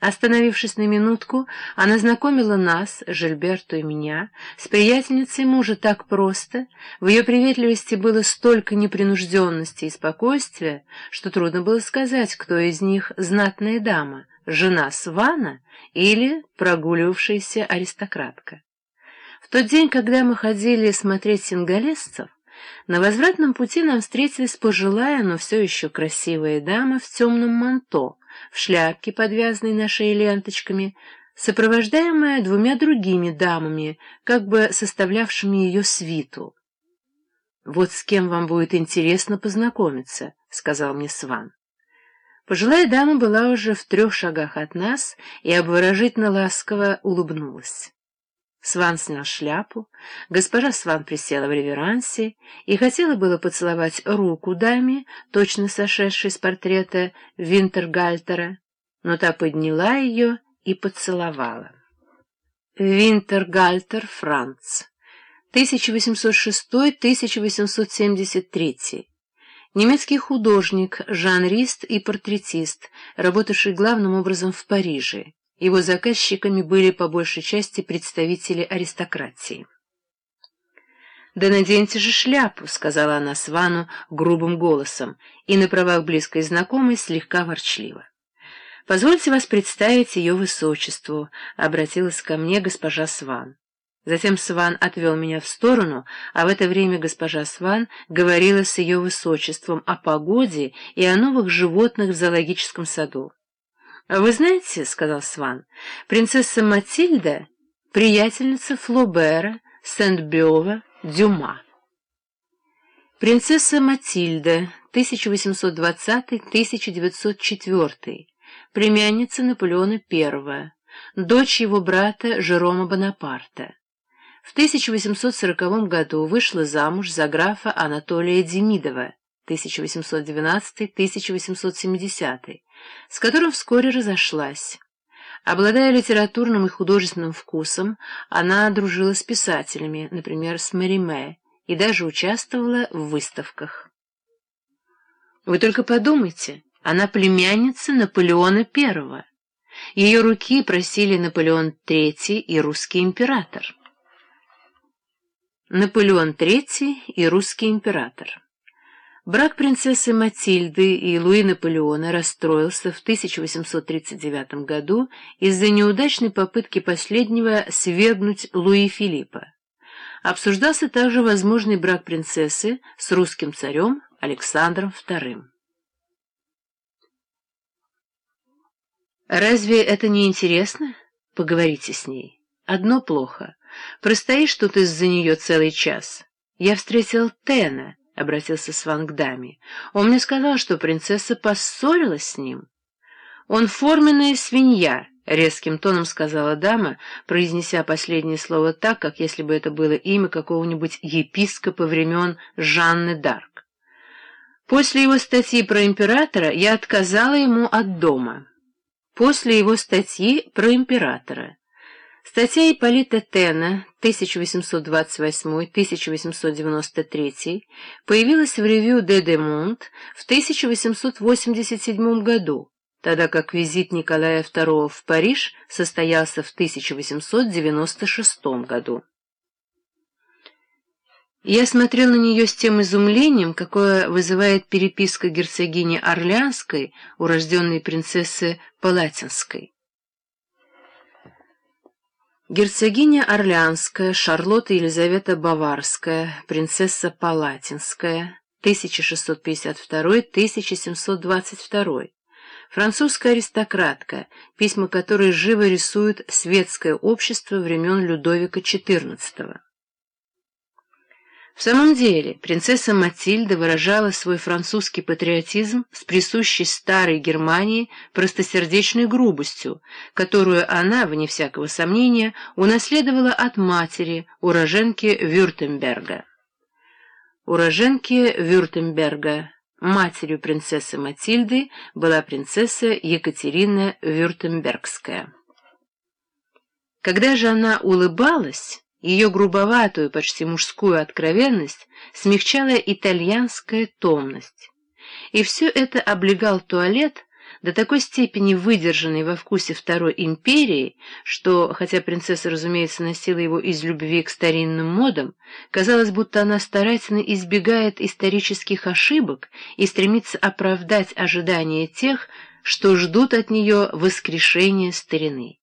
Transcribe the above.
Остановившись на минутку, она знакомила нас, Жильберту и меня, с приятельницей мужа так просто, в ее приветливости было столько непринужденности и спокойствия, что трудно было сказать, кто из них знатная дама, жена Свана или прогуливавшаяся аристократка. В тот день, когда мы ходили смотреть сингалесцев, на возвратном пути нам встретилась пожилая, но все еще красивая дама в темном манто, в шляпке, подвязанной на шее ленточками, сопровождаемая двумя другими дамами, как бы составлявшими ее свиту. «Вот с кем вам будет интересно познакомиться», — сказал мне Сван. Пожилая дама была уже в трех шагах от нас и обворожительно ласково улыбнулась. Сван снял шляпу, госпожа Сван присела в реверансе и хотела было поцеловать руку даме, точно сошедшей с портрета Винтергальтера, но та подняла ее и поцеловала. Винтергальтер Франц, 1806-1873 Немецкий художник, жанрист и портретист, работавший главным образом в Париже. Его заказчиками были по большей части представители аристократии. «Да наденьте же шляпу», — сказала она Свану грубым голосом, и на правах близкой знакомой слегка ворчливо. «Позвольте вас представить ее высочеству», — обратилась ко мне госпожа Сван. Затем Сван отвел меня в сторону, а в это время госпожа Сван говорила с ее высочеством о погоде и о новых животных в зоологическом саду. «Вы знаете, — сказал Сван, — принцесса Матильда — приятельница Флобера, Сент-Бёва, Дюма». Принцесса Матильда, 1820-1904, племянница Наполеона I, дочь его брата Жерома Бонапарта. В 1840 году вышла замуж за графа Анатолия Демидова, 1812-1870, с которым вскоре разошлась. Обладая литературным и художественным вкусом, она дружила с писателями, например, с Мариме, и даже участвовала в выставках. Вы только подумайте, она племянница Наполеона I. Ее руки просили Наполеон III и русский император. Наполеон III и русский император. Брак принцессы Матильды и Луи Наполеона расстроился в 1839 году из-за неудачной попытки последнего свергнуть Луи Филиппа. Обсуждался также возможный брак принцессы с русским царем Александром II. Разве это не интересно? Поговорите с ней. Одно плохо. Простоишь тут из-за нее целый час. Я встретил Тена, — обратился Сван к даме. Он мне сказал, что принцесса поссорилась с ним. Он форменная свинья, — резким тоном сказала дама, произнеся последнее слово так, как если бы это было имя какого-нибудь епископа времен Жанны Дарк. После его статьи про императора я отказала ему от дома. После его статьи про императора. Статья Ипполита Тена 1828-1893 появилась в ревью «Де де Монт» в 1887 году, тогда как визит Николая II в Париж состоялся в 1896 году. Я смотрел на нее с тем изумлением, какое вызывает переписка герцогини Орлеанской, урожденной принцессы Палатинской. Герцогиня Орлеанская, Шарлотта Елизавета Баварская, принцесса Палатинская, 1652-1722, французская аристократка, письма которой живо рисуют светское общество времен Людовика XIV. В самом деле, принцесса Матильда выражала свой французский патриотизм с присущей старой Германии простосердечной грубостью, которую она, вне всякого сомнения, унаследовала от матери, уроженки Вюртемберга. Уроженки Вюртемберга, матерью принцессы Матильды, была принцесса Екатерина Вюртембергская. Когда же она улыбалась, ее грубоватую, почти мужскую откровенность смягчала итальянская томность. И все это облегал туалет, до такой степени выдержанный во вкусе Второй империи, что, хотя принцесса, разумеется, носила его из любви к старинным модам, казалось, будто она старательно избегает исторических ошибок и стремится оправдать ожидания тех, что ждут от нее воскрешения старины.